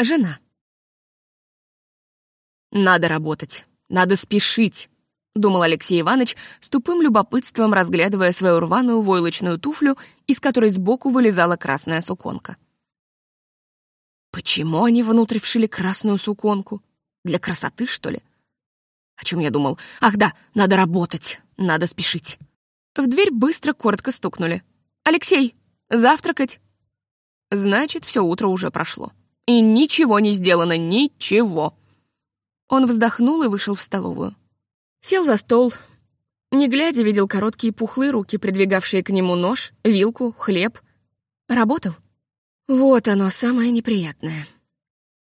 Жена. «Надо работать, надо спешить», — думал Алексей Иванович с тупым любопытством, разглядывая свою рваную войлочную туфлю, из которой сбоку вылезала красная суконка. Почему они внутрь вшили красную суконку? Для красоты, что ли? О чем я думал? Ах да, надо работать, надо спешить. В дверь быстро, коротко стукнули. «Алексей, завтракать?» Значит, все утро уже прошло. И ничего не сделано, ничего. Он вздохнул и вышел в столовую. Сел за стол. Не глядя, видел короткие пухлые руки, придвигавшие к нему нож, вилку, хлеб. Работал. Вот оно, самое неприятное.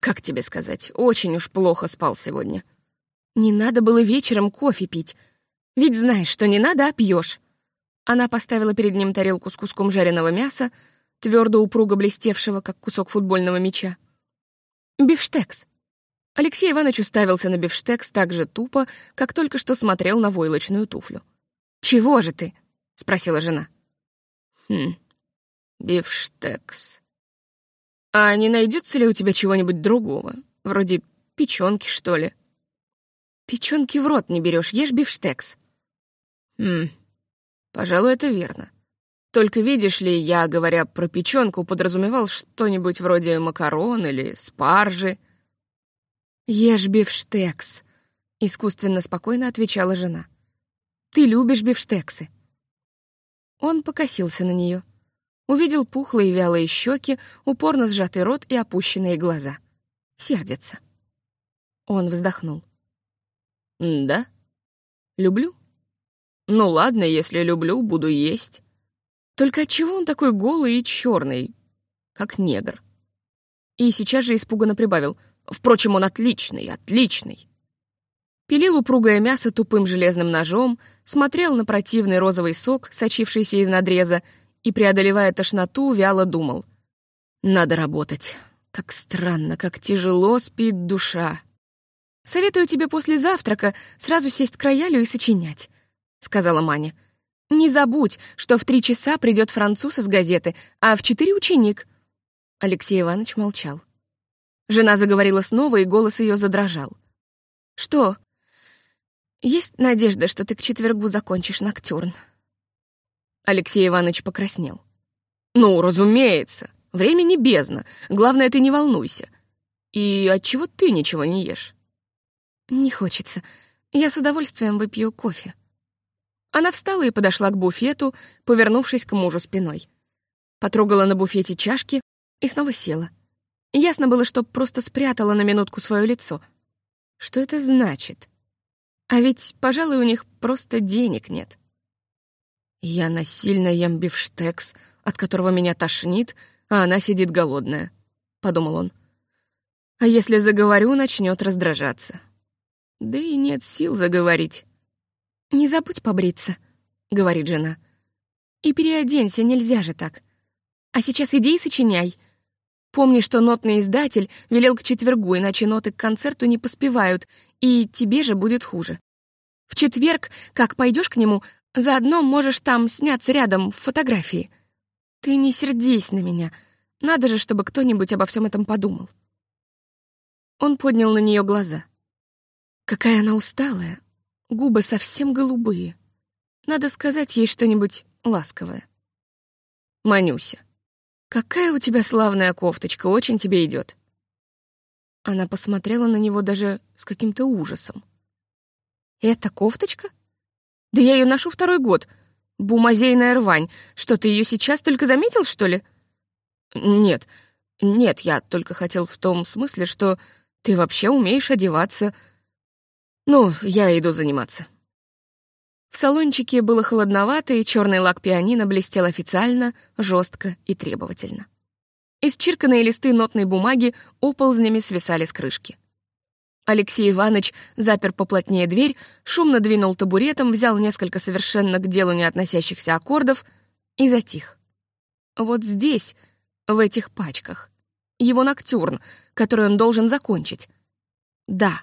Как тебе сказать, очень уж плохо спал сегодня. Не надо было вечером кофе пить. Ведь знаешь, что не надо, а пьешь. Она поставила перед ним тарелку с куском жареного мяса, твердо упруго блестевшего, как кусок футбольного мяча. Бифштекс. Алексей Иванович уставился на бифштекс так же тупо, как только что смотрел на войлочную туфлю. «Чего же ты?» — спросила жена. «Хм, бифштекс. А не найдется ли у тебя чего-нибудь другого? Вроде печенки, что ли?» «Печенки в рот не берешь, ешь бифштекс». «Хм, пожалуй, это верно. Только видишь ли, я, говоря про печенку, подразумевал что-нибудь вроде макарон или спаржи. «Ешь бифштекс», — искусственно спокойно отвечала жена. «Ты любишь бифштексы». Он покосился на нее, увидел пухлые вялые щеки, упорно сжатый рот и опущенные глаза. Сердится. Он вздохнул. «Да? Люблю? Ну ладно, если люблю, буду есть». Только отчего он такой голый и черный, как негр? И сейчас же испуганно прибавил. Впрочем, он отличный, отличный. Пилил упругое мясо тупым железным ножом, смотрел на противный розовый сок, сочившийся из надреза, и, преодолевая тошноту, вяло думал. «Надо работать. Как странно, как тяжело спит душа. Советую тебе после завтрака сразу сесть к роялю и сочинять», — сказала Маня. «Не забудь, что в три часа придет француз из газеты, а в четыре — ученик». Алексей Иванович молчал. Жена заговорила снова, и голос ее задрожал. «Что? Есть надежда, что ты к четвергу закончишь ноктюрн?» Алексей Иванович покраснел. «Ну, разумеется. Времени бездна. Главное, ты не волнуйся. И отчего ты ничего не ешь?» «Не хочется. Я с удовольствием выпью кофе». Она встала и подошла к буфету, повернувшись к мужу спиной. Потрогала на буфете чашки и снова села. Ясно было, что просто спрятала на минутку свое лицо. Что это значит? А ведь, пожалуй, у них просто денег нет. Я насильно ем бифштекс, от которого меня тошнит, а она сидит голодная, — подумал он. А если заговорю, начнет раздражаться. Да и нет сил заговорить. «Не забудь побриться», — говорит жена. «И переоденься, нельзя же так. А сейчас иди и сочиняй. Помни, что нотный издатель велел к четвергу, иначе ноты к концерту не поспевают, и тебе же будет хуже. В четверг, как пойдешь к нему, заодно можешь там сняться рядом в фотографии. Ты не сердись на меня. Надо же, чтобы кто-нибудь обо всем этом подумал». Он поднял на нее глаза. Какая она усталая, Губы совсем голубые. Надо сказать ей что-нибудь ласковое. «Манюся, какая у тебя славная кофточка, очень тебе идет. Она посмотрела на него даже с каким-то ужасом. «Это кофточка? Да я ее ношу второй год. Бумазейная рвань. Что, ты ее сейчас только заметил, что ли?» «Нет, нет, я только хотел в том смысле, что ты вообще умеешь одеваться, ну, я иду заниматься. В салончике было холодновато, и черный лак пианино блестел официально, жестко и требовательно. Исчирканные листы нотной бумаги оползнями свисали с крышки. Алексей Иванович запер поплотнее дверь, шумно двинул табуретом, взял несколько совершенно к делу не относящихся аккордов и затих. Вот здесь, в этих пачках, его ноктюрн, который он должен закончить. Да,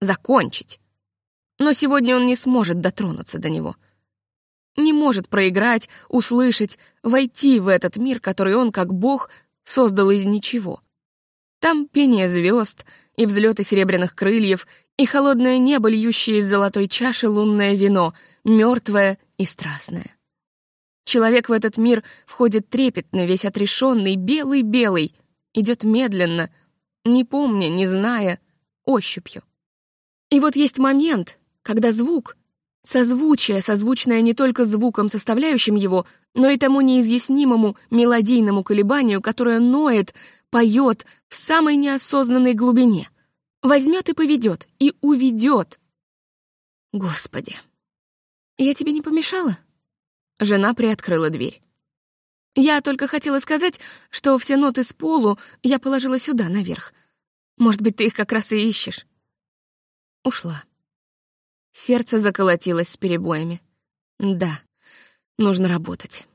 закончить но сегодня он не сможет дотронуться до него. Не может проиграть, услышать, войти в этот мир, который он, как бог, создал из ничего. Там пение звезд и взлеты серебряных крыльев, и холодное небо, льющее из золотой чаши лунное вино, мертвое и страстное. Человек в этот мир входит трепетно, весь отрешенный, белый-белый, идет медленно, не помня, не зная, ощупью. И вот есть момент, когда звук, созвучие, созвучное не только звуком, составляющим его, но и тому неизъяснимому мелодийному колебанию, которое ноет, поет в самой неосознанной глубине. Возьмет и поведет, и уведет. Господи, я тебе не помешала? Жена приоткрыла дверь. Я только хотела сказать, что все ноты с полу я положила сюда, наверх. Может быть, ты их как раз и ищешь. Ушла. Сердце заколотилось с перебоями. Да, нужно работать.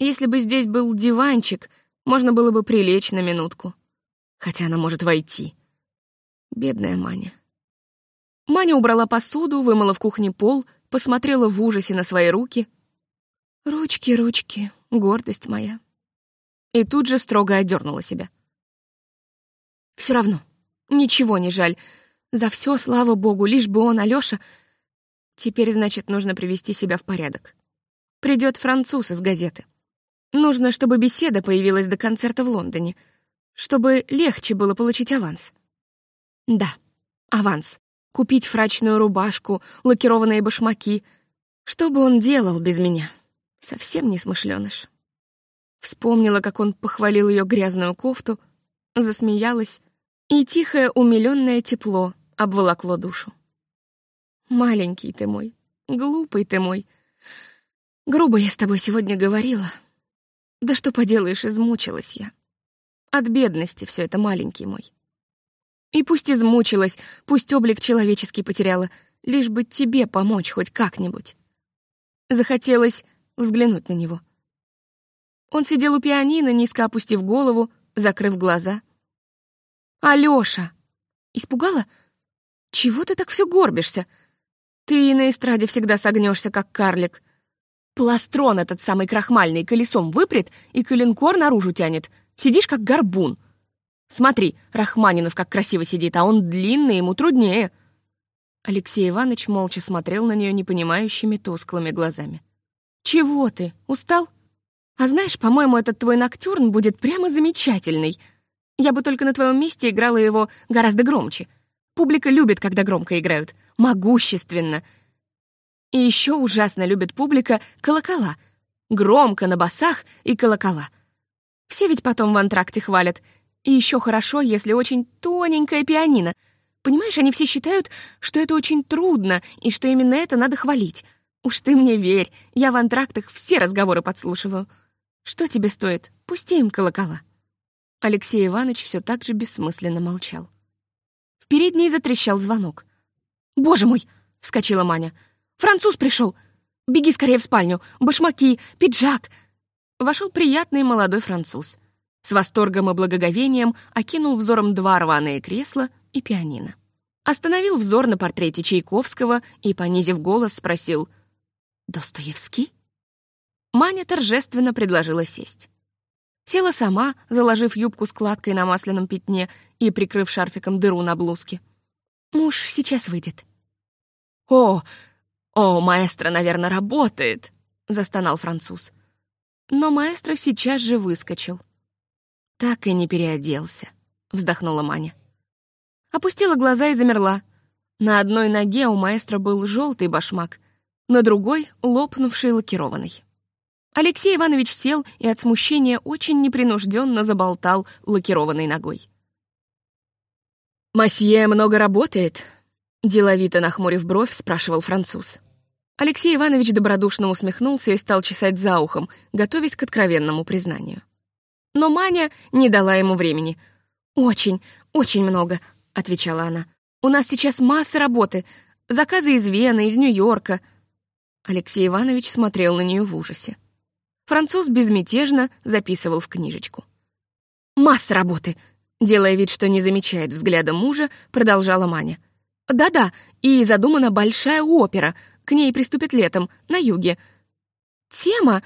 Если бы здесь был диванчик, можно было бы прилечь на минутку. Хотя она может войти. Бедная Маня. Маня убрала посуду, вымыла в кухне пол, посмотрела в ужасе на свои руки — Ручки, ручки, гордость моя. И тут же строго одернула себя. Все равно, ничего не жаль. За все, слава богу, лишь бы он, Алёша... Теперь, значит, нужно привести себя в порядок. Придет француз из газеты. Нужно, чтобы беседа появилась до концерта в Лондоне, чтобы легче было получить аванс. Да, аванс. Купить фрачную рубашку, лакированные башмаки. Что бы он делал без меня? Совсем не смышленыш. Вспомнила, как он похвалил ее грязную кофту, засмеялась, и тихое умиленное тепло обволокло душу. Маленький ты мой, глупый ты мой. Грубо я с тобой сегодня говорила. Да что поделаешь, измучилась я. От бедности все это маленький мой. И пусть измучилась, пусть облик человеческий потеряла, лишь бы тебе помочь хоть как-нибудь. Захотелось взглянуть на него. Он сидел у пианино, низко опустив голову, закрыв глаза. «Алёша!» Испугала? «Чего ты так все горбишься? Ты и на эстраде всегда согнешься, как карлик. Пластрон этот самый крахмальный колесом выпрет и коленкор наружу тянет. Сидишь, как горбун. Смотри, Рахманинов как красиво сидит, а он длинный, ему труднее». Алексей Иванович молча смотрел на нее непонимающими тусклыми глазами. «Чего ты? Устал? А знаешь, по-моему, этот твой ноктюрн будет прямо замечательный. Я бы только на твоем месте играла его гораздо громче. Публика любит, когда громко играют. Могущественно. И еще ужасно любит публика колокола. Громко на басах и колокола. Все ведь потом в антракте хвалят. И еще хорошо, если очень тоненькое пианино. Понимаешь, они все считают, что это очень трудно и что именно это надо хвалить. Уж ты мне верь, я в антрактах все разговоры подслушиваю. Что тебе стоит? Пусти им колокола». Алексей Иванович все так же бессмысленно молчал. Передней затрещал звонок. «Боже мой!» — вскочила Маня. «Француз пришел! Беги скорее в спальню! Башмаки, пиджак!» Вошел приятный молодой француз. С восторгом и благоговением окинул взором два рваные кресла и пианино. Остановил взор на портрете Чайковского и, понизив голос, спросил — «Достоевский?» Маня торжественно предложила сесть. Села сама, заложив юбку складкой на масляном пятне и прикрыв шарфиком дыру на блузке. «Муж сейчас выйдет». «О, о, маэстро, наверное, работает», — застонал француз. Но маэстро сейчас же выскочил. «Так и не переоделся», — вздохнула Маня. Опустила глаза и замерла. На одной ноге у маэстро был желтый башмак — на другой — лопнувший лакированный. Алексей Иванович сел и от смущения очень непринужденно заболтал лакированной ногой. «Масье много работает?» — деловито нахмурив бровь, спрашивал француз. Алексей Иванович добродушно усмехнулся и стал чесать за ухом, готовясь к откровенному признанию. Но Маня не дала ему времени. «Очень, очень много», — отвечала она. «У нас сейчас масса работы. Заказы из Вены, из Нью-Йорка. Алексей Иванович смотрел на нее в ужасе. Француз безмятежно записывал в книжечку. «Масса работы!» Делая вид, что не замечает взгляда мужа, продолжала Маня. «Да-да, и задумана большая опера. К ней приступят летом, на юге. Тема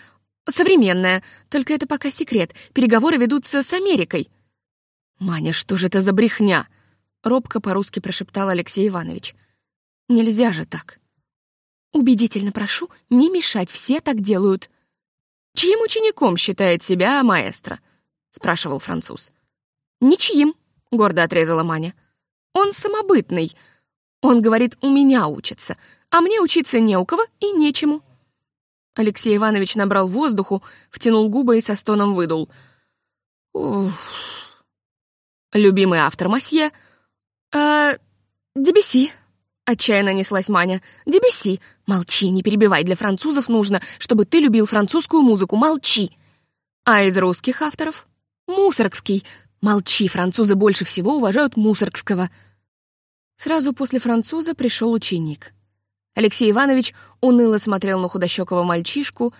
современная, только это пока секрет. Переговоры ведутся с Америкой». «Маня, что же это за брехня?» — робко по-русски прошептал Алексей Иванович. «Нельзя же так». «Убедительно прошу не мешать, все так делают». «Чьим учеником считает себя маэстро?» — спрашивал француз. «Ничьим», — гордо отрезала Маня. «Он самобытный. Он говорит, у меня учится, а мне учиться не у кого и нечему». Алексей Иванович набрал воздуху, втянул губы и со стоном выдул. «Ух...» «Любимый автор Масье?» «А... Дебюси», — отчаянно неслась Маня. «Дебюси. Молчи, не перебивай, для французов нужно, чтобы ты любил французскую музыку. Молчи. А из русских авторов? Мусоргский. Молчи, французы больше всего уважают Мусоргского». Сразу после француза пришел ученик. Алексей Иванович уныло смотрел на худощекого мальчишку,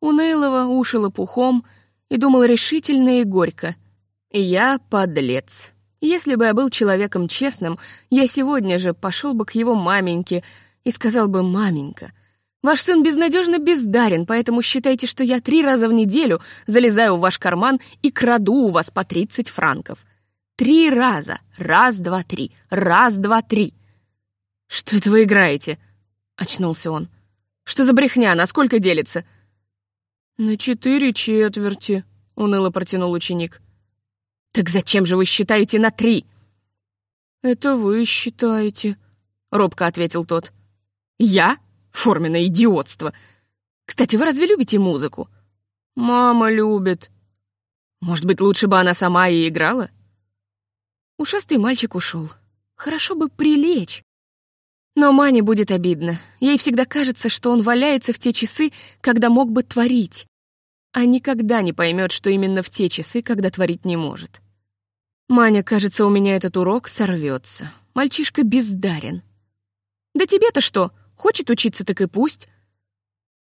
унылого, уши лопухом, и думал решительно и горько. «Я подлец. Если бы я был человеком честным, я сегодня же пошел бы к его маменьке и сказал бы «маменька». Ваш сын безнадежно бездарен, поэтому считайте, что я три раза в неделю залезаю в ваш карман и краду у вас по 30 франков. Три раза. Раз, два, три. Раз, два, три. Что это вы играете? — очнулся он. «Что за брехня? На сколько делится?» «На четыре четверти», — уныло протянул ученик. «Так зачем же вы считаете на три?» «Это вы считаете», — робко ответил тот. «Я? Форменное идиотство. Кстати, вы разве любите музыку?» «Мама любит». «Может быть, лучше бы она сама и играла?» Ушастый мальчик ушел. Хорошо бы прилечь. Но Мане будет обидно. Ей всегда кажется, что он валяется в те часы, когда мог бы творить, а никогда не поймет, что именно в те часы, когда творить не может. Маня, кажется, у меня этот урок сорвется. Мальчишка бездарен. Да тебе-то что? Хочет учиться, так и пусть.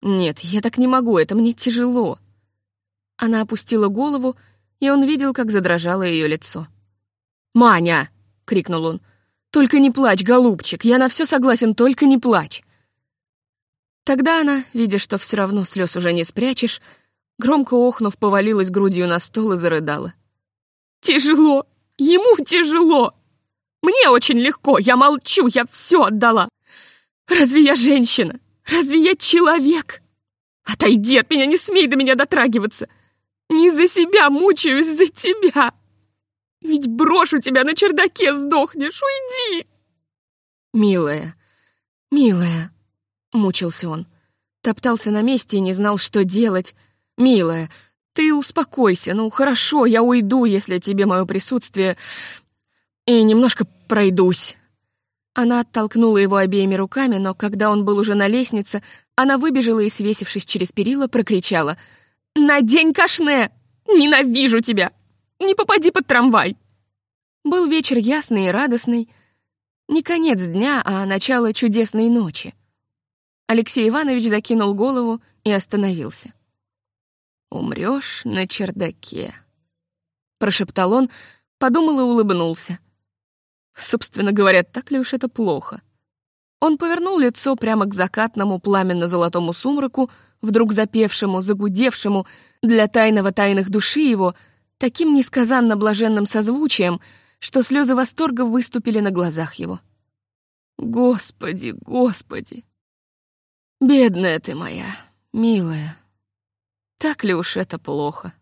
Нет, я так не могу, это мне тяжело. Она опустила голову, и он видел, как задрожало ее лицо. «Маня!» — крикнул он. «Только не плачь, голубчик, я на все согласен, только не плачь». Тогда она, видя, что все равно слез уже не спрячешь, громко охнув, повалилась грудью на стол и зарыдала. «Тяжело! Ему тяжело! Мне очень легко, я молчу, я все отдала! Разве я женщина? Разве я человек? Отойди от меня, не смей до меня дотрагиваться! Не за себя мучаюсь, за тебя!» Ведь брошу тебя на чердаке, сдохнешь, уйди!» «Милая, милая», — мучился он. Топтался на месте и не знал, что делать. «Милая, ты успокойся, ну хорошо, я уйду, если тебе мое присутствие... И немножко пройдусь». Она оттолкнула его обеими руками, но когда он был уже на лестнице, она выбежала и, свесившись через перила, прокричала. «Надень кашне! Ненавижу тебя!» Не попади под трамвай!» Был вечер ясный и радостный. Не конец дня, а начало чудесной ночи. Алексей Иванович закинул голову и остановился. «Умрёшь на чердаке», — прошептал он, подумал и улыбнулся. Собственно говоря, так ли уж это плохо? Он повернул лицо прямо к закатному пламенно-золотому сумраку, вдруг запевшему, загудевшему для тайного тайных души его — таким несказанно блаженным созвучием, что слезы восторга выступили на глазах его. «Господи, Господи! Бедная ты моя, милая! Так ли уж это плохо?»